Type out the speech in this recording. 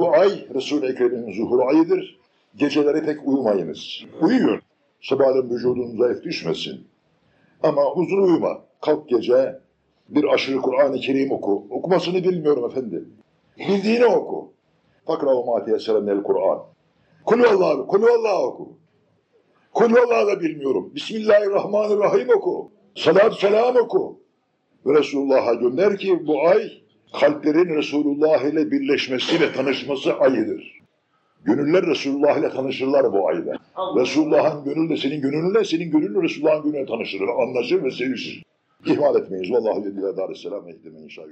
Bu ay Resul-i Ekrem'in zuhur ayıdır. Geceleri pek uyumayınız. Uyuyun. Sabahleyin vücudun zayıf düşmesin. Ama uzun uyuma. Kalk gece bir aşırı Kur'an-ı Kerim oku. Okumasını bilmiyorum efendim. Bildiğini oku. Fakrav ma teyesseren Kur'an. Kulü Allah, kulü Allah oku. Kulü Allah da bilmiyorum. Bismillahirrahmanirrahim oku. Salat selam oku. Ve Resulullah'a gönder ki bu ay kalplerin Resulullah ile birleşmesiyle tanışması ayıdır. Gönüller Resulullah ile tanışırlar bu ayda. Resulullah'ın gönlü de senin gönlünle, senin gönlün Resulullah'ın gönlüne tanışır, anlaşır ve sevişir. İhmal etmeyiz. Vallahi yedile darisselam ehdime inşallah.